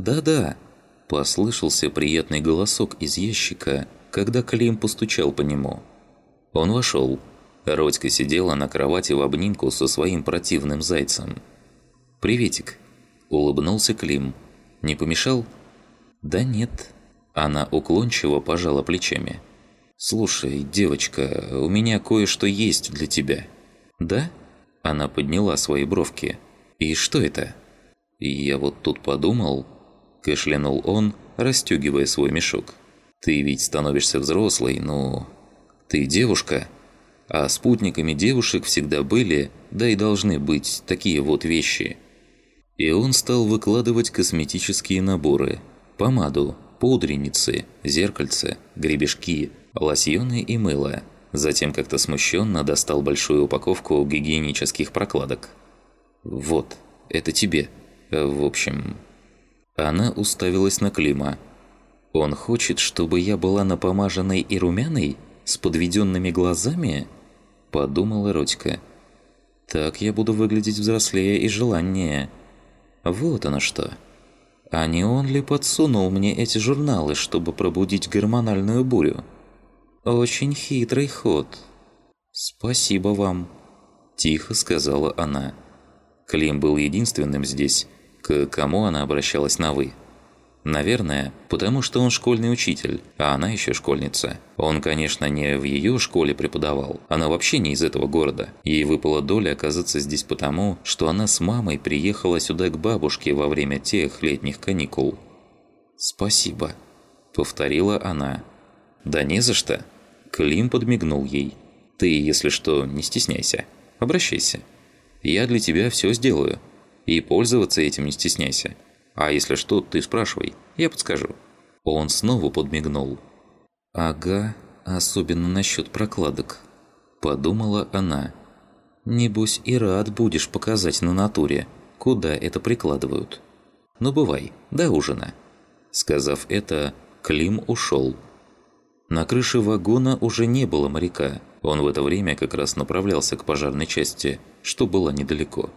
«Да-да», – послышался приятный голосок из ящика, когда Клим постучал по нему. Он вошел. Родька сидела на кровати в обнимку со своим противным зайцем. «Приветик», – улыбнулся Клим. «Не помешал?» «Да нет». Она уклончиво пожала плечами. «Слушай, девочка, у меня кое-что есть для тебя». «Да?» Она подняла свои бровки. «И что это?» «Я вот тут подумал...» Кашлянул он, расстегивая свой мешок. «Ты ведь становишься взрослой, ну... Ты девушка, а спутниками девушек всегда были, да и должны быть, такие вот вещи». И он стал выкладывать косметические наборы. Помаду, пудреницы, зеркальце, гребешки, лосьоны и мыло. Затем как-то смущенно достал большую упаковку гигиенических прокладок. «Вот, это тебе. В общем...» Она уставилась на Клима. «Он хочет, чтобы я была напомаженной и румяной? С подведенными глазами?» Подумала Родька. «Так я буду выглядеть взрослее и желаннее. Вот оно что. А не он ли подсунул мне эти журналы, чтобы пробудить гормональную бурю?» «Очень хитрый ход». «Спасибо вам», – тихо сказала она. Клим был единственным здесь, к кому она обращалась на «вы». Наверное, потому что он школьный учитель, а она еще школьница. Он, конечно, не в ее школе преподавал, она вообще не из этого города. Ей выпала доля оказаться здесь потому, что она с мамой приехала сюда к бабушке во время тех летних каникул. «Спасибо», – повторила она. «Да не за что». Клим подмигнул ей. «Ты, если что, не стесняйся. Обращайся. Я для тебя все сделаю. И пользоваться этим не стесняйся. А если что, ты спрашивай, я подскажу». Он снова подмигнул. «Ага, особенно насчет прокладок», – подумала она. «Небось и рад будешь показать на натуре, куда это прикладывают. Ну бывай, до ужина». Сказав это, Клим ушел. На крыше вагона уже не было моряка. Он в это время как раз направлялся к пожарной части, что было недалеко.